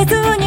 Estuvo